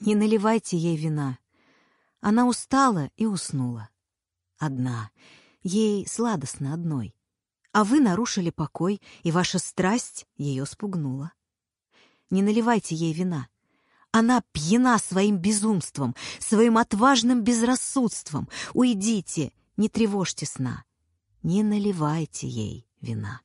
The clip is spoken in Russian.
Не наливайте ей вина. Она устала и уснула. Одна. Ей сладостно одной. А вы нарушили покой, и ваша страсть ее спугнула. Не наливайте ей вина. Она пьяна своим безумством, своим отважным безрассудством. Уйдите, не тревожьте сна. Не наливайте ей вина.